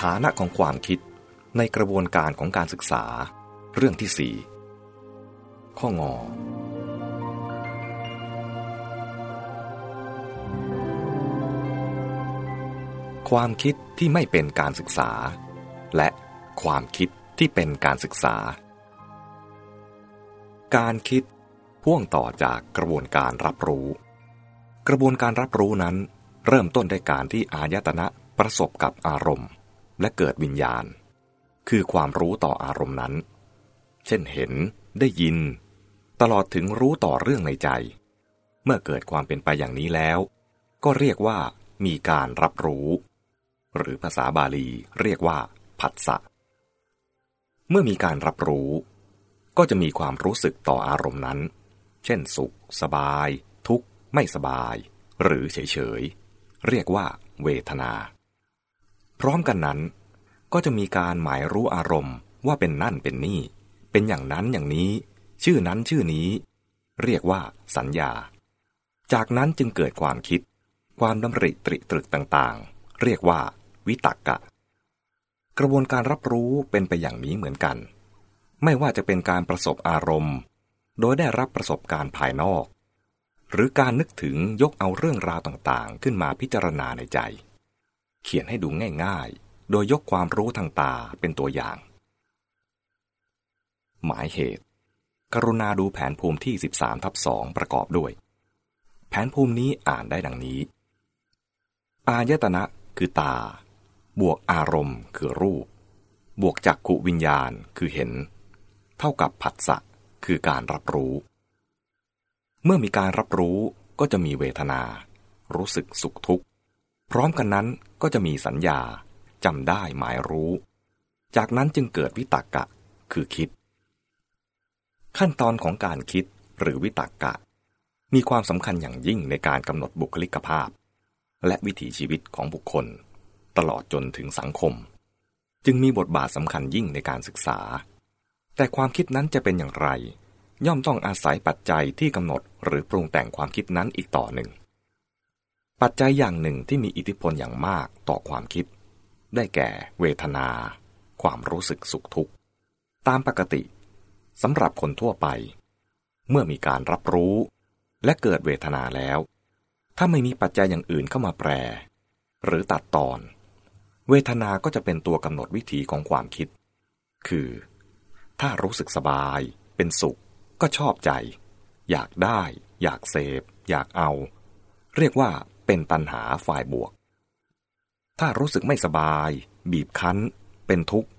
ฐานะของความคิดในกระบวนการของการศึกษา เรื่องที่สี่ข้องอ ความคิดที่ไม่เป็นการศึกษา และความคิดที่เป็นการศึกษา การคิดพ่วงต่อจากกระบวนการรับรู้ กระบวนการรับรู้นั้นเริ่มต้นด้วยการที่อายตนะประสบกับอารมณ์ และเกิดวิญญาณ คือความรู้ต่ออารมณ์นั้น เช่นเห็นได้ยิน ตลอดถึงรู้ต่อเรื่องในใจ เมื่อเกิดความเป็นไปอย่างนี้แล้ว ก็เรียกว่ามีการรับรู้ หรือภาษาบาลีเรียกว่า ผัสสะ เมื่อมีการรับรู้ ก็จะมีความรู้สึกต่ออารมณ์นั้น เช่นสุข สบาย ทุกข์ ไม่สบาย หรือเฉยๆเรียกว่า เวทนา พร้อมกันนั้น ก็จะมีการหมายรู้อารมณ์ว่าเป็นนั่นเป็นนี่ เป็นอย่างนั้นอย่างนี้ ชื่อนั้นชื่อนี้ เรียกว่าสัญญา จากนั้นจึงเกิดความคิด ความดำริตริตรึกต่างๆ เรียกว่า วิตกกะ กระบวนการรับรู้เป็นไปอย่างนี้เหมือนกัน ไม่ว่าจะเป็นการประสบอารมณ์ โดยได้รับประสบการณ์ภายนอก หรือการนึกถึงยกเอาเรื่องราวต่างๆ ขึ้นมาพิจารณาในใจ เขียนให้ดูง่ายๆ โดยยกความรู้ทางตาเป็นตัวอย่าง หมายเหตุ กรุณาดูแผนภูมิที่ 13ทับ2ประกอบด้วย แผนภูมินี้อ่านได้ดังนี้ อายตนะคือตา บวกอารมณ์คือรูป บวกจักขุวิญญาณคือเห็น เท่ากับผัสสะคือการรับรู้ เมื่อมีการรับรู้ก็จะมีเวทนา รู้สึกสุขทุกข์ พร้อมกันนั้นก็จะมีสัญญา จำได้หมายรู้ จากนั้นจึงเกิดวิตกกะ คือคิด ขั้นตอนของการคิดหรือวิตกกะ มีความสำคัญอย่างยิ่งในการกำหนดบุคลิกภาพ และวิถีชีวิตของบุคคล ตลอดจนถึงสังคม จึงมีบทบาทสำคัญยิ่งในการศึกษา แต่ความคิดนั้นจะเป็นอย่างไร ย่อมต้องอาศัยปัจจัยที่กำหนดหรือปรุงแต่งความคิดนั้นอีกต่อหนึ่งปัจจัยอย่างหนึ่งที่มีอิทธิพลอย่างมากต่อความคิด ได้แก่เวทนา ความรู้สึกสุขทุกข์ ตามปกติสำหรับคนทั่วไป เมื่อมีการรับรู้ และเกิดเวทนาแล้ว ถ้าไม่มีปัจจัยอย่างอื่นเข้ามาแปร หรือตัดตอน เวทนาก็จะเป็นตัวกำหนดวิถีของความคิด คือ ถ้ารู้สึกสบาย เป็นสุข ก็ชอบใจ อยากได้ อยากเสพ อยากเอา เรียกว่าเป็นตัณหาฝ่ายบวก ถ้ารู้สึกไม่สบาย บีบคั้น เป็นทุกข์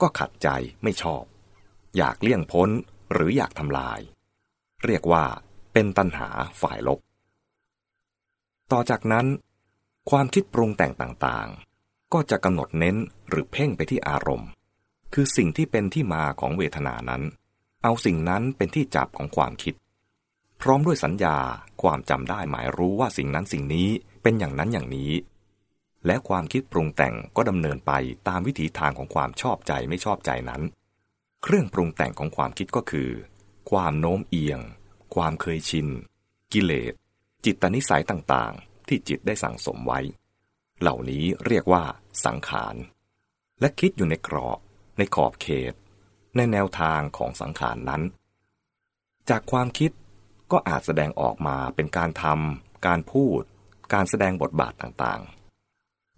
ก็ขัดใจไม่ชอบ อยากเลี่ยงพ้นหรืออยากทำลาย เรียกว่าเป็นตัณหาฝ่ายลบ ต่อจากนั้น ความคิดปรุงแต่งต่างๆ ก็จะกำหนดเน้นหรือเพ่งไปที่อารมณ์ คือสิ่งที่เป็นที่มาของเวทนานั้น เอาสิ่งนั้นเป็นที่จับของความคิด พร้อมด้วยสัญญาความจำได้หมายรู้ว่าสิ่งนั้นสิ่งนี้เป็นอย่างนั้นอย่างนี้ และความคิดปรุงแต่งก็ดำเนินไปตามวิถีทางของความชอบใจไม่ชอบใจนั้น เครื่องปรุงแต่งของความคิดก็คือ ความโน้มเอียง ความเคยชิน กิเลส จิตตนิสัยต่างๆ ที่จิตได้สั่งสมไว้ เหล่านี้เรียกว่าสังขาร และคิดอยู่ในกรอบ ในขอบเขต ในแนวทางของสังขารนั้น จากความคิดก็อาจแสดงออกมาเป็นการทำการพูด การแสดงบทบาทต่างๆ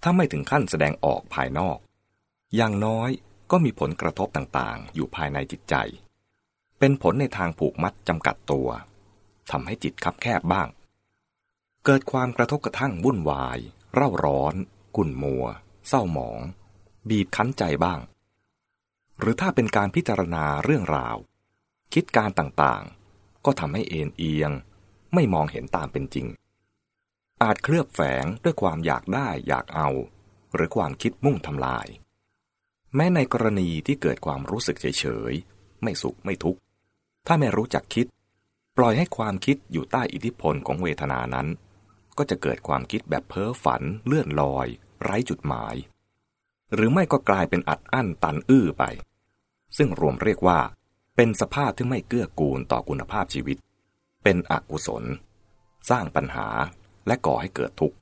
ถ้าไม่ถึงขั้นแสดงออกภายนอก อย่างน้อยก็มีผลกระทบต่างๆ อยู่ภายในจิตใจ เป็นผลในทางผูกมัดจำกัดตัวทำให้จิตคับแคบบ้าง เกิดความกระทบกระทั่งวุ่นวาย เร่าร้อน กุ่นมัว เศร้าหมอง บีบคั้นใจบ้าง หรือถ้าเป็นการพิจารณาเรื่องราว คิดการต่างๆ ก็ทำให้เอ็นเอียง ไม่มองเห็นตามเป็นจริง อาจเคลือบแฝงด้วยความอยากได้อยากเอา หรือความคิดมุ่งทำลาย แม้ในกรณีที่เกิดความรู้สึกเฉยๆ ไม่สุขไม่ทุกข์ ถ้าไม่รู้จักคิด ปล่อยให้ความคิดอยู่ใต้อิทธิพลของเวทนานั้น ก็จะเกิดความคิดแบบเพ้อฝันเลื่อนลอย ไร้จุดหมาย หรือไม่ก็กลายเป็นอัดอั้นตันอื้อไป ซึ่งรวมเรียกว่า เป็นสภาพที่ไม่เกื้อกูลต่อคุณภาพชีวิต เป็นอกุศล สร้างปัญหา และก่อให้เกิดทุกข์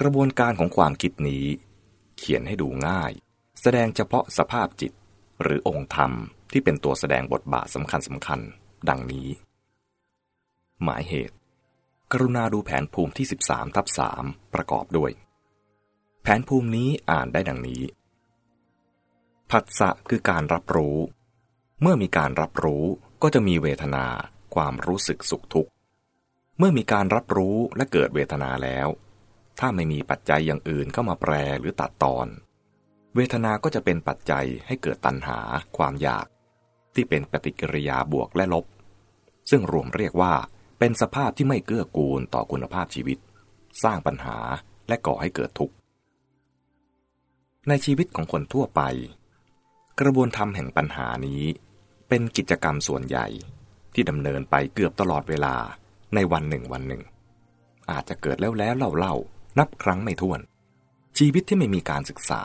กระบวนการของความคิดนี้ เขียนให้ดูง่าย แสดงเฉพาะสภาพจิต หรือองค์ธรรมที่เป็นตัวแสดงบทบาทสำคัญสำคัญ ดังนี้ หมายเหตุ กรุณาดูแผนภูมิที่ 13 ทับ 3 ประกอบด้วย แผนภูมินี้อ่านได้ดังนี้ ผัสสะคือการรับรู้ เมื่อมีการรับรู้ก็จะมีเวทนา ความรู้สึกสุขทุกข์ เมื่อมีการรับรู้และเกิดเวทนาแล้ว ถ้าไม่มีปัจจัยอย่างอื่นเข้ามาแปรหรือตัดตอน เวทนาก็จะเป็นปัจจัยให้เกิดตัณหา ความอยาก ที่เป็นปฏิกิริยาบวกและลบ ซึ่งรวมเรียกว่าเป็นสภาพที่ไม่เกื้อกูลต่อคุณภาพชีวิต สร้างปัญหาและก่อให้เกิดทุกข์ ในชีวิตของคนทั่วไป กระบวนการแห่งปัญหานี้ เป็นกิจกรรมส่วนใหญ่ที่ดำเนินไปเกือบตลอดเวลา ในวันหนึ่งวันหนึ่ง อาจจะเกิดแล้วแล้วเล่าเล่านับครั้งไม่ถ้วน ชีวิตที่ไม่มีการศึกษา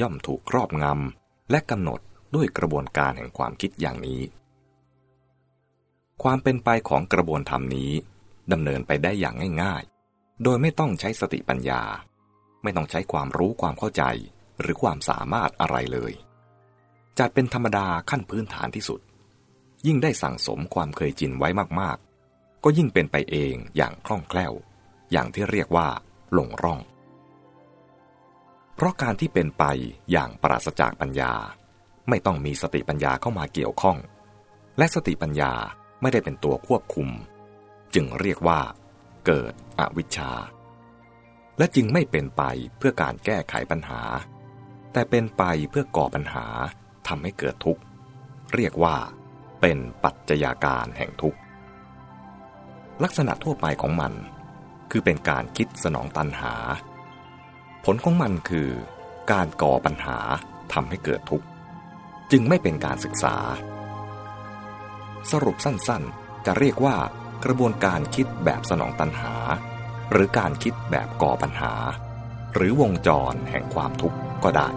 ย่อมถูกครอบงำและกำหนดด้วยกระบวนการแห่งความคิดอย่างนี้ ความเป็นไปของกระบวนการนี้ดำเนินไปได้อย่างง่ายๆ โดยไม่ต้องใช้สติปัญญา ไม่ต้องใช้ความรู้ความเข้าใจหรือความสามารถอะไรเลยจัดเป็นธรรมดาขั้นพื้นฐานที่สุด ยิ่งได้สั่งสมความเคยจินไว้มากๆ ก็ยิ่งเป็นไปเองอย่างคล่องแคล่ว อย่างที่เรียกว่าหลงร่อง เพราะการที่เป็นไปอย่างปราศจากปัญญา ไม่ต้องมีสติปัญญาเข้ามาเกี่ยวข้อง และสติปัญญาไม่ได้เป็นตัวควบคุม จึงเรียกว่า เกิดอวิชชา และจึงไม่เป็นไปเพื่อการแก้ไขปัญหา แต่เป็นไปเพื่อก่อปัญหาทำให้เกิดทุกข์ เรียกว่าเป็นปัจจัยาการแห่งทุกข์ ลักษณะทั่วไปของมัน คือเป็นการคิดสนองตันหา ผลของมันคือการก่อปัญหาทำให้เกิดทุกข์ จึงไม่เป็นการศึกษา สรุปสั้นๆ จะเรียกว่ากระบวนการคิดแบบสนองตันหา หรือการคิดแบบก่อปัญหา หรือวงจรแห่งความทุกข์ก็ได้